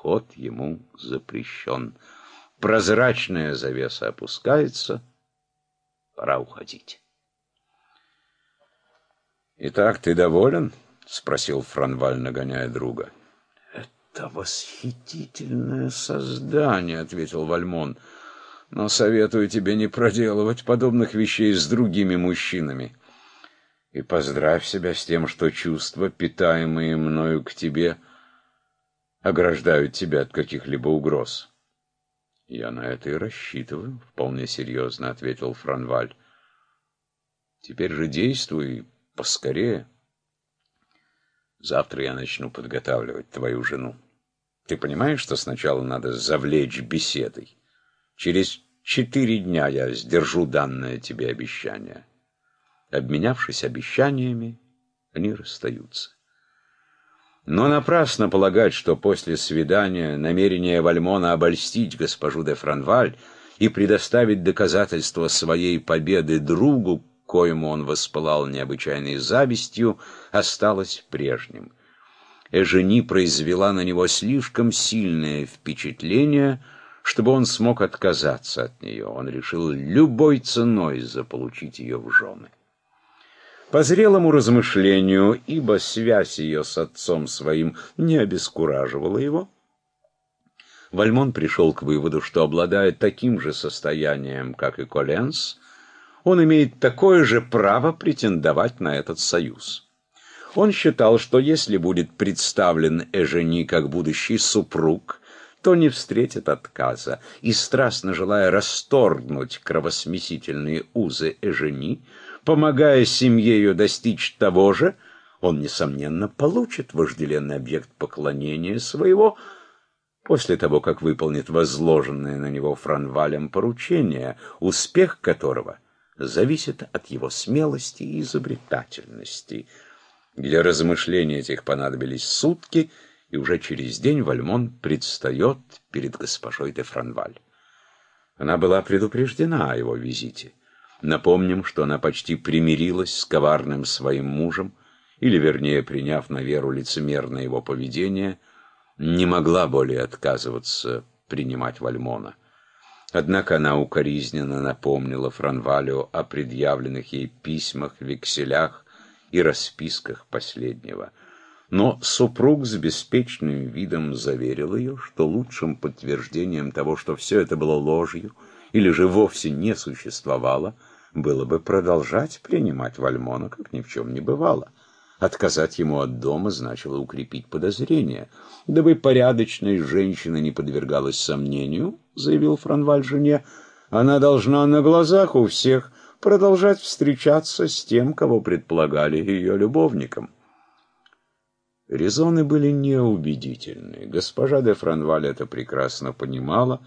вход ему запрещен. Прозрачная завеса опускается, пора уходить. «Итак, ты доволен?» — спросил Франваль, нагоняя друга. «Это восхитительное создание», — ответил Вальмон. «Но советую тебе не проделывать подобных вещей с другими мужчинами. И поздравь себя с тем, что чувства, питаемые мною к тебе, ограждают тебя от каких-либо угроз». «Я на это и рассчитываю», — вполне серьезно ответил Франваль. «Теперь же действуй поскорее». Завтра я начну подготавливать твою жену. Ты понимаешь, что сначала надо завлечь беседой? Через четыре дня я сдержу данное тебе обещание. Обменявшись обещаниями, они расстаются. Но напрасно полагать, что после свидания намерение Вальмона обольстить госпожу де Франваль и предоставить доказательства своей победы другу, коему он воспылал необычайной завистью, осталось прежним. Эжени произвела на него слишком сильное впечатление, чтобы он смог отказаться от нее. Он решил любой ценой заполучить ее в жены. По зрелому размышлению, ибо связь ее с отцом своим не обескураживала его, Вальмон пришел к выводу, что, обладая таким же состоянием, как и Коленс, он имеет такое же право претендовать на этот союз. Он считал, что если будет представлен Эжени как будущий супруг, то не встретит отказа, и, страстно желая расторгнуть кровосмесительные узы Эжени, помогая семье достичь того же, он, несомненно, получит вожделенный объект поклонения своего, после того, как выполнит возложенное на него Франвалем поручение, успех которого — зависит от его смелости и изобретательности. Для размышлений этих понадобились сутки, и уже через день Вальмон предстает перед госпожой де Франваль. Она была предупреждена о его визите. Напомним, что она почти примирилась с коварным своим мужем, или, вернее, приняв на веру лицемерное его поведение, не могла более отказываться принимать Вальмона. Однако она укоризненно напомнила Франвалю о предъявленных ей письмах, векселях и расписках последнего. Но супруг с беспечным видом заверил ее, что лучшим подтверждением того, что все это было ложью или же вовсе не существовало, было бы продолжать принимать Вальмона, как ни в чем не бывало. Отказать ему от дома значило укрепить подозрения. Дабы порядочной женщина не подвергалась сомнению, заявил Франваль жене, она должна на глазах у всех продолжать встречаться с тем, кого предполагали ее любовником. Резоны были неубедительны. Госпожа де Франваль это прекрасно понимала,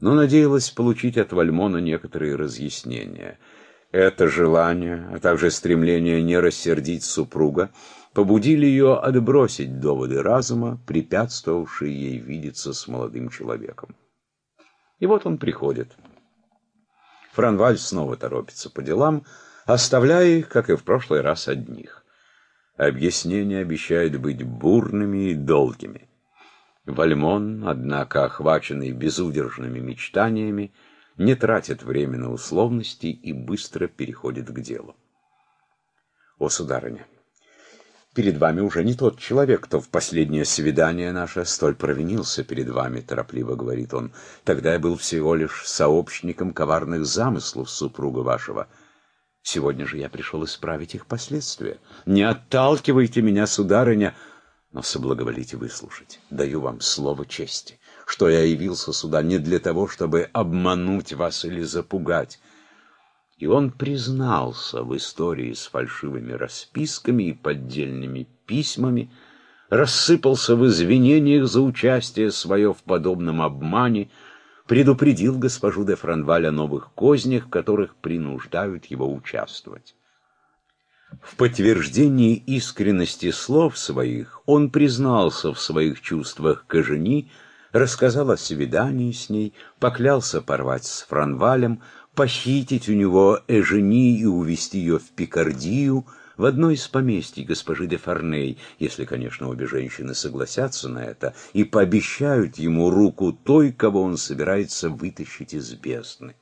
но надеялась получить от Вальмона некоторые разъяснения — это желание, а также стремление не рассердить супруга, побудили ее отбросить доводы разума, препятствовавшие ей видеться с молодым человеком. И вот он приходит. Франваль снова торопится по делам, оставляя их, как и в прошлый раз, одних. Объяснения обещают быть бурными и долгими. Вальмон, однако, охваченный безудержными мечтаниями, не тратит время на условности и быстро переходит к делу. О, сударыня, перед вами уже не тот человек, кто в последнее свидание наше столь провинился перед вами, торопливо говорит он. Тогда я был всего лишь сообщником коварных замыслов супруга вашего. Сегодня же я пришел исправить их последствия. Не отталкивайте меня, сударыня, но соблаговолите выслушать. Даю вам слово чести что я явился сюда не для того, чтобы обмануть вас или запугать. И он признался в истории с фальшивыми расписками и поддельными письмами, рассыпался в извинениях за участие свое в подобном обмане, предупредил госпожу де Франваль о новых кознях, которых принуждают его участвовать. В подтверждении искренности слов своих он признался в своих чувствах к жени, рассказал о свидании с ней, поклялся порвать с Франвалем, похитить у него Эжени и увезти ее в Пикардию, в одно из поместий госпожи де Фарней, если, конечно, обе женщины согласятся на это, и пообещают ему руку той, кого он собирается вытащить из бездны.